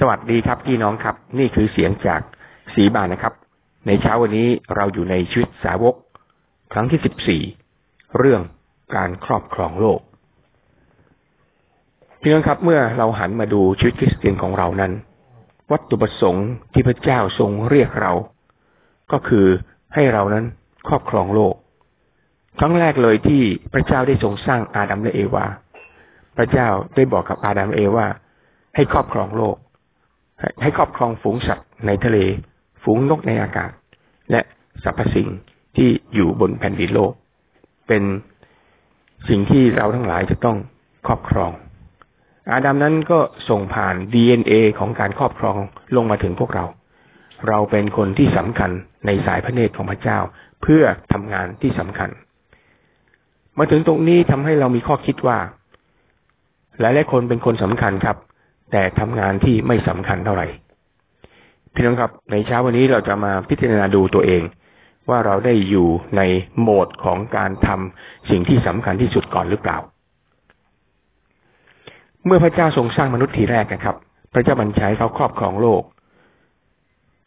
สวัสดีครับพี่น้องครับ นี่คือเสียงจากสีบานนะครับ ในเช้าวันนี้เราอยู่ในชีวิตสาวก ครั้งที่สิบสี่เรื่องการครอบครองโลกพี่น้องครับเมื่อเราหันมาดูชีวิตคริสเตียนของเรานั้น วัตถุประสงค์ที่พระเจ้าทรงเรียกเรา ก็คือให้เรานั้นครอบครองโลก ครั้งแรกเลยที่พระเจ้าได้ทรงสร้างอาดัมและเอวา พระเจ้าได้บอกกับอาดัมเอวาให้ครอบครองโลก ให้ครอบครองฝูงสัตว์ในทะเล ฝูงนกในอากาศ และสรรพสิ่งที่อยู่บนแผ่นดินโลก เป็นสิ่งที่เราทั้งหลายจะต้องครอบครอง อาดัมนั้นก็ส่งผ่าน DNA ของการครอบครองลงมาถึงพวกเรา เราเป็นคนที่สำคัญในสายพระเนตรของพระเจ้า เพื่อทำงานที่สำคัญ มาถึงตรงนี้ทำให้เรามีข้อคิดว่า หลายหลายคนเป็นคนสำคัญครับ แต่ทำงานที่ไม่สำคัญเท่าไหร่พี่น้องครับ ในเช้าวันนี้เราจะมาพิจารณาดูตัวเอง ว่าเราได้อยู่ในโหมดของการทำสิ่งที่สำคัญที่สุดก่อนหรือเปล่า เมื่อพระเจ้าทรงสร้างมนุษย์ทีแรกนะครับ พระเจ้าบัญชัยเขาครอบครองโลก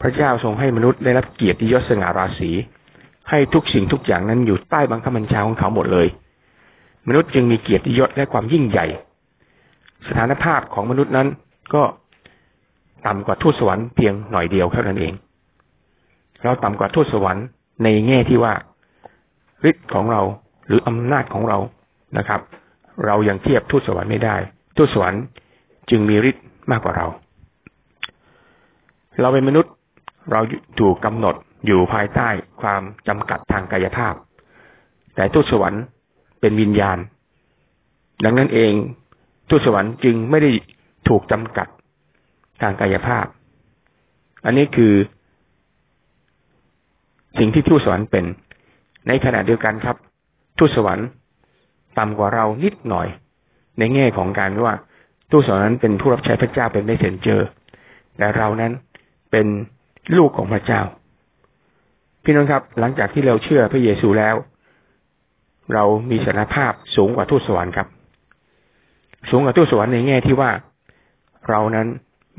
พระเจ้าทรงให้มนุษย์ได้รับเกียรติยศสง่าราศีให้ทุกสิ่งทุกอย่างนั้นอยู่ใต้บังคับบัญชาของเขาหมดเลย มนุษย์จึงมีเกียรติยศและความยิ่งใหญ่ สถานภาพของมนุษย์นั้น ก็ต่ำกว่าทูตสวรรค์เพียงหน่อยเดียวเท่านั้นเอง เราต่ำกว่าทูตสวรรค์ในแง่ที่ว่าฤทธิ์ของเราหรืออำนาจของเรานะครับ เรายังเทียบทูตสวรรค์ไม่ได้ ทูตสวรรค์จึงมีฤทธิ์มากกว่าเรา เราเป็นมนุษย์เราถูกกำหนดอยู่ภายใต้ความจำกัดทางกายภาพ แต่ทูตสวรรค์เป็นวิญญาณ ดังนั้นเอง ทูตสวรรค์จึงไม่ได้ถูกจำกัดทางกายภาพ อันนี้คือ สิ่งที่ทูตสวรรค์เป็น ในขณะเดียวกันครับ ทูตสวรรค์ต่ำกว่าเรานิดหน่อย ในแง่ของการว่าทูตสวรรค์นั้นเป็นผู้รับใช้พระเจ้าเป็นไม่เซนเจอร์ แต่เรานั้นเป็นลูกของพระเจ้า พี่น้องครับ หลังจากที่เราเชื่อพระเยซูแล้ว เรามีสารภาพสูงกว่าทูตสวรรค์ครับ สูงกว่าทูตสวรรค์ในแง่ที่ว่าเรานั้น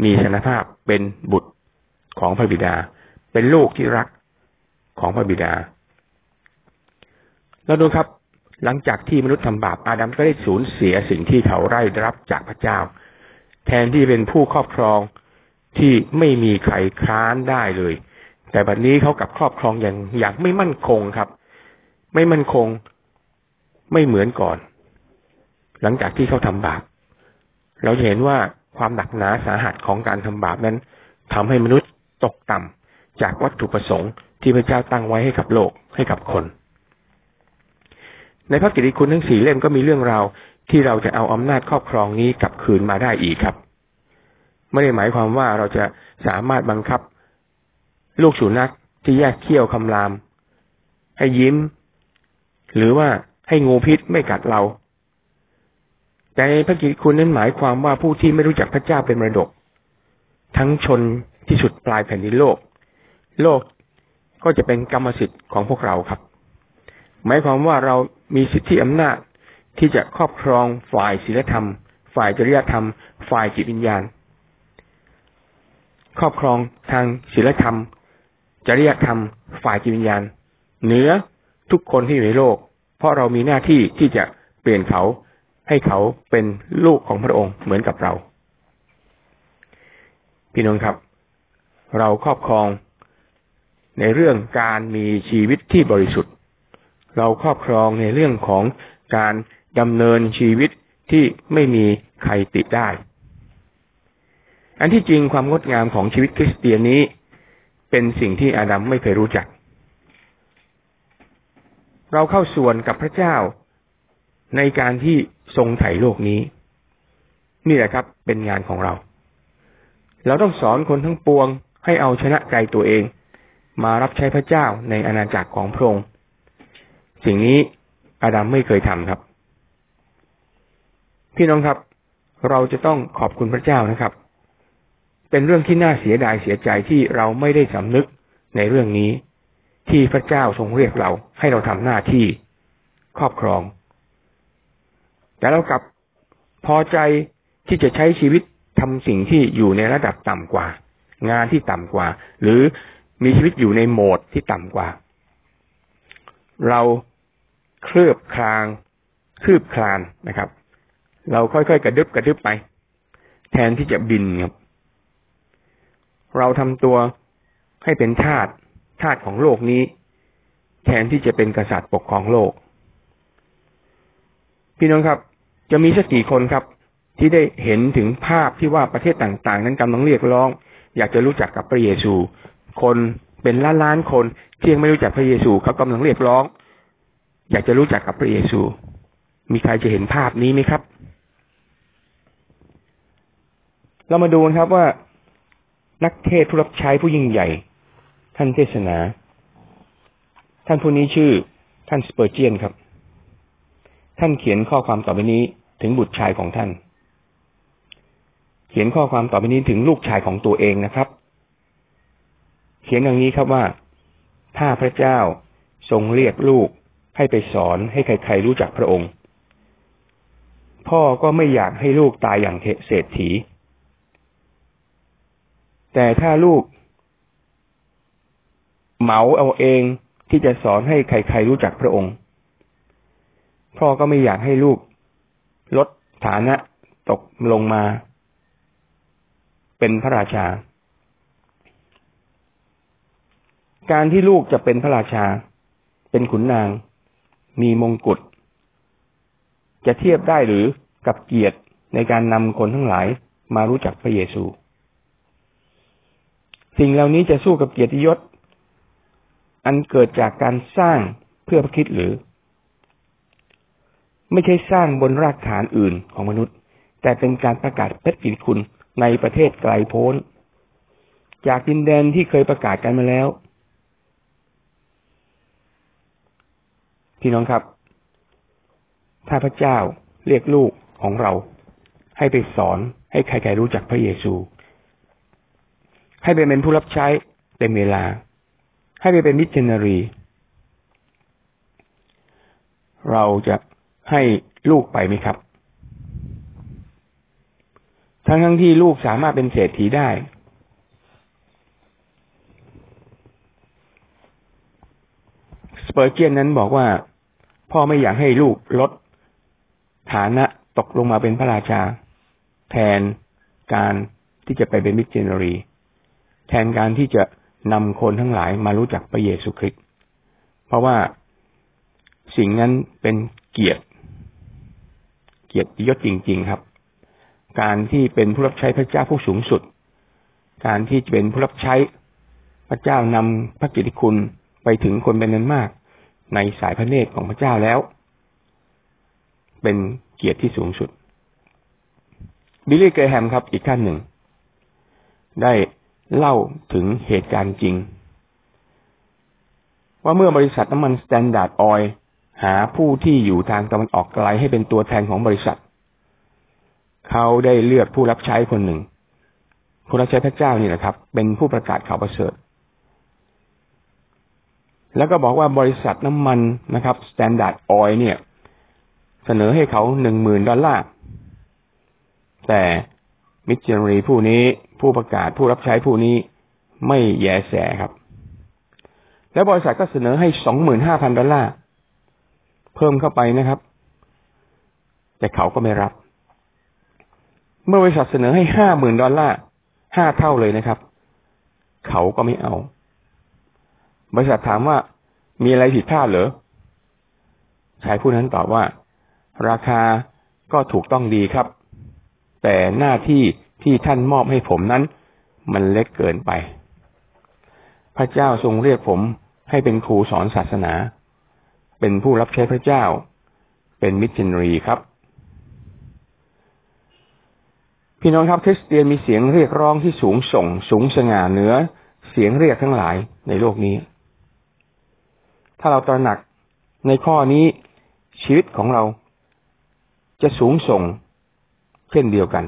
มีสนภาพเป็นบุตรของพระบิดา เป็นลูกที่รักของพระบิดา แล้วดูครับ หลังจากที่มนุษย์ทำบาปอาดัมก็ได้สูญเสียสิ่งที่เขาไร้รับจากพระเจ้า แทนที่เป็นผู้ครอบครองที่ไม่มีใครค้านได้เลย แต่บัดนนี้เขากับครอบครองอย่างอย่างไม่มั่นคงครับ ไม่มั่นคง ไม่เหมือนก่อน หลังจากที่เขาทำบาป เราจะเห็นว่าความหนักหนาสาหัสของการทำบาปนั้นทำให้มนุษย์ตกต่ำจากวัตถุประสงค์ที่พระเจ้าตั้งไว้ให้กับโลกให้กับคน ในพระกิตติคุณทั้งสี่เล่มก็มีเรื่องราวที่เราจะเอาอำนาจครอบครองนี้กลับคืนมาได้อีกครับ ไม่ได้หมายความว่าเราจะสามารถบังคับ ลูกสุนัขที่แยกเขี้ยวคำราม ให้ยิ้ม หรือว่าให้งูพิษไม่กัดเรา แต่พระกิตคุณนั้นหมายความว่าผู้ที่ไม่รู้จักพระเจ้าเป็นมรดก ทั้งชนที่สุดปลายแผ่นดินโลก โลกก็จะเป็นกรรมสิทธิ์ของพวกเราครับ หมายความว่าเรามีสิทธิอำนาจที่จะครอบครองฝ่ายศีลธรรม ฝ่ายจริยธรรม ฝ่ายจิตวิญญาณ ครอบครองทางศีลธรรม จริยธรรม ฝ่ายจิตวิญญาณ เหนือทุกคนที่อยู่ในโลก เพราะเรามีหน้าที่ที่จะเปลี่ยนเขา ให้เขาเป็นลูกของพระองค์เหมือนกับเรา พี่น้องครับ เราครอบครองในเรื่องการมีชีวิตที่บริสุทธิ์ เราครอบครองในเรื่องของการดำเนินชีวิตที่ไม่มีใครติดได้ อันที่จริงความงดงามของชีวิตคริสเตียนนี้ เป็นสิ่งที่อาดัมไม่เคยรู้จัก เราเข้าส่วนกับพระเจ้า ในการที่ทรงไถ่โลกนี้ นี่แหละครับ เป็นงานของเรา เราต้องสอนคนทั้งปวงให้เอาชนะใจตัวเอง มารับใช้พระเจ้าในอาณาจักรของพระองค์สิ่งนี้อาดัมไม่เคยทำครับ พี่น้องครับ เราจะต้องขอบคุณพระเจ้านะครับ เป็นเรื่องที่น่าเสียดายเสียใจที่เราไม่ได้สำนึกในเรื่องนี้ ที่พระเจ้าทรงเรียกเราให้เราทำหน้าที่ ครอบครอง แต่เรากลับพอใจที่จะใช้ชีวิตทำสิ่งที่อยู่ในระดับต่ำกว่า งานที่ต่ำกว่า หรือมีชีวิตอยู่ในโหมดที่ต่ำกว่า เราเคลือบคลางคืบคลานนะครับ เราค่อยๆกระดึบกระดึบไป แทนที่จะบินครับ เราทำตัวให้เป็นทาสทาสของโลกนี้ แทนที่จะเป็นกษัตริย์ปกครองโลก พี่น้องครับ จะมีสักกี่คนครับ ที่ได้เห็นถึงภาพที่ว่าประเทศต่างๆ นั้นกำลังเรียกร้อง อยากจะรู้จักกับพระเยซู คนเป็นล้านล้านคนที่ยังไม่รู้จักพระเยซูเขากำลังเรียกร้อง อยากจะรู้จักกับพระเยซู มีใครจะเห็นภาพนี้ไหมครับ เรามาดูครับว่า นักเทศผู้รับใช้ผู้ยิ่งใหญ่ ท่านเทศนา ท่านผู้นี้ชื่อ ท่านสเปอร์เจียนครับ ท่านเขียนข้อความต่อไปนี้ ถึงบุตรชายของท่าน เขียนข้อความต่อไปนี้ถึงลูกชายของตัวเองนะครับ เขียนอย่างนี้ครับว่า ถ้าพระเจ้าทรงเรียกลูกให้ไปสอนให้ใครๆรู้จักพระองค์ พ่อก็ไม่อยากให้ลูกตายอย่างเศรษฐี แต่ถ้าลูกเหมาเอาเองที่จะสอนให้ใครๆรู้จักพระองค์ พ่อก็ไม่อยากให้ลูก ลดฐานะตกลงมา เป็นพระราชา การที่ลูกจะเป็นพระราชา เป็นขุนนาง มีมงกุฎจะเทียบได้หรือกับเกียรติในการนำคนทั้งหลายมารู้จักพระเยซู สิ่งเหล่านี้จะสู้กับเกียรติยศ อันเกิดจากการสร้างเพื่อพระคิดหรือ ไม่ใช่สร้างบนรากฐานอื่นของมนุษย์ แต่เป็นการประกาศพระกิตคุณในประเทศไกลโพ้น จากดินแดนที่เคยประกาศกันมาแล้ว พี่น้องครับ ถ้าพระเจ้าเรียกลูกของเรา ให้ไปสอนให้ใครๆรู้จักพระเยซู ให้ไปเป็นผู้รับใช้เต็มเวลา ให้ไปเป็นมิชชันนารี เราจะ ให้ลูกไปไหมครับ ทั้งทั้งที่ลูกสามารถเป็นเศรษฐีได้ สเปอร์เจียนนั้นบอกว่า พ่อไม่อยากให้ลูกลดฐานะตกลงมาเป็นพระราชา แทนการที่จะไปเป็นมิชชันนารี แทนการที่จะนำคนทั้งหลายมารู้จักพระเยซูคริสต์เพราะว่าสิ่งนั้นเป็นเกียรติ เกียรติยศจริง ๆ ครับ การที่เป็นผู้รับใช้พระเจ้าผู้สูงสุด การที่เป็นผู้รับใช้พระเจ้านำพระกิติคุณไปถึงคนเป็นนั้นมาก ในสายพระเนตรของพระเจ้าแล้ว เป็นเกียรติที่สูงสุด บิลลี่เกรแฮมครับ อีกท่านหนึ่ง ได้เล่าถึงเหตุการณ์จริง ว่าเมื่อบริษัทน้ำมัน Standard Oil หาผู้ที่อยู่ทางตะวันออกไกลให้เป็นตัวแทนของบริษัท เขาได้เลือกผู้รับใช้คนหนึ่ง ผู้รับใช้พระเจ้านี่แหละครับ เป็นผู้ประกาศข่าวประเสริฐ แล้วก็บอกว่าบริษัทน้ำมันนะครับ Standard Oil เนี่ย เสนอให้เขาหนึ่งหมื่นดอลลาร์ แต่มิชชันนารีผู้นี้ผู้ประกาศผู้รับใช้ผู้นี้ไม่แยแสครับ แล้วบริษัทก็เสนอให้สองหมื่นห้าพันดอลลาร์ เพิ่มเข้าไปนะครับ แต่เขาก็ไม่รับ เมื่อบริษัทเสนอให้ห้าหมื่นดอลลาร์ห้าเท่าเลยนะครับ เขาก็ไม่เอา บริษัทถามว่ามีอะไรผิดพลาดเหรอชายผู้นั้นตอบว่า ราคาก็ถูกต้องดีครับ แต่หน้าที่ที่ท่านมอบให้ผมนั้น มันเล็กเกินไป พระเจ้าทรงเรียกผมให้เป็นครูสอนศาสนา เป็นผู้รับใช้พระเจ้า เป็นมิชชันนารีครับ พี่น้องครับคริสเตียนมีเสียงเรียกร้องที่สูงส่ง สูงสง่าเหนือเสียงเรียกทั้งหลายในโลกนี้ ถ้าเราตระหนักในข้อนี้ชีวิตของเราจะสูงส่งเช่นเดียวกัน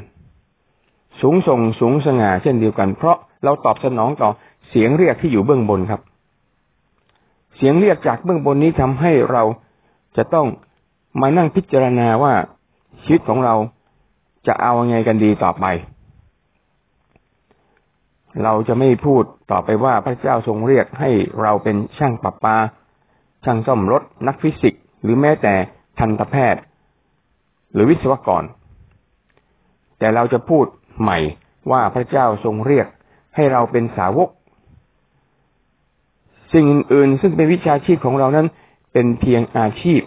สูงส่งสูงสง่าเช่นเดียวกัน เพราะเราตอบสนองต่อเสียงเรียกที่อยู่เบื้องบนครับ เสียงเรียกจากเบื้องบนนี้ทำให้เราจะต้องมานั่งพิจารณาว่าชีวิตของเราจะเอาไงกันดีต่อไป เราจะไม่พูดต่อไปว่าพระเจ้าทรงเรียกให้เราเป็นช่างปรับปา ช่างซ่อมรถ นักฟิสิกส์ หรือแม้แต่ทันตแพทย์ หรือวิศวกร แต่เราจะพูดใหม่ว่าพระเจ้าทรงเรียกให้เราเป็นสาวก สิ่งอื่นๆ ซึ่งเป็นวิชาชีพของเรานั้น เป็นเพียงอาชีพ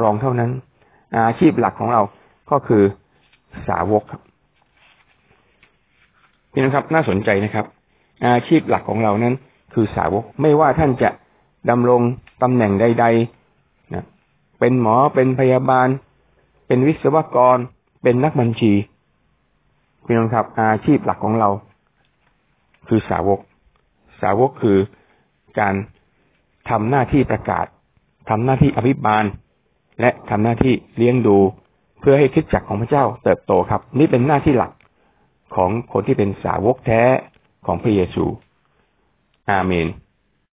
รองเท่านั้น อาชีพหลักของเราก็คือสาวกครับพี่น้องครับน่าสนใจนะครับ อาชีพหลักของเรานั้น คือสาวกไม่ว่าท่านจะดำรงตำแหน่งใดๆนะเป็นหมอเป็นพยาบาล เป็นวิศวกร เป็นนักบัญชีพี่น้องครับ อาชีพหลักของเรา คือสาวก สาวกคือ การทำหน้าที่ประกาศทำหน้าที่อภิบาล และทำหน้าที่เลี้ยงดู เพื่อให้คิดจักของพระเจ้าเติบโตครับ นี่เป็นหน้าที่หลักของคนที่เป็นสาวกแท้ของพระเยซู อาเมน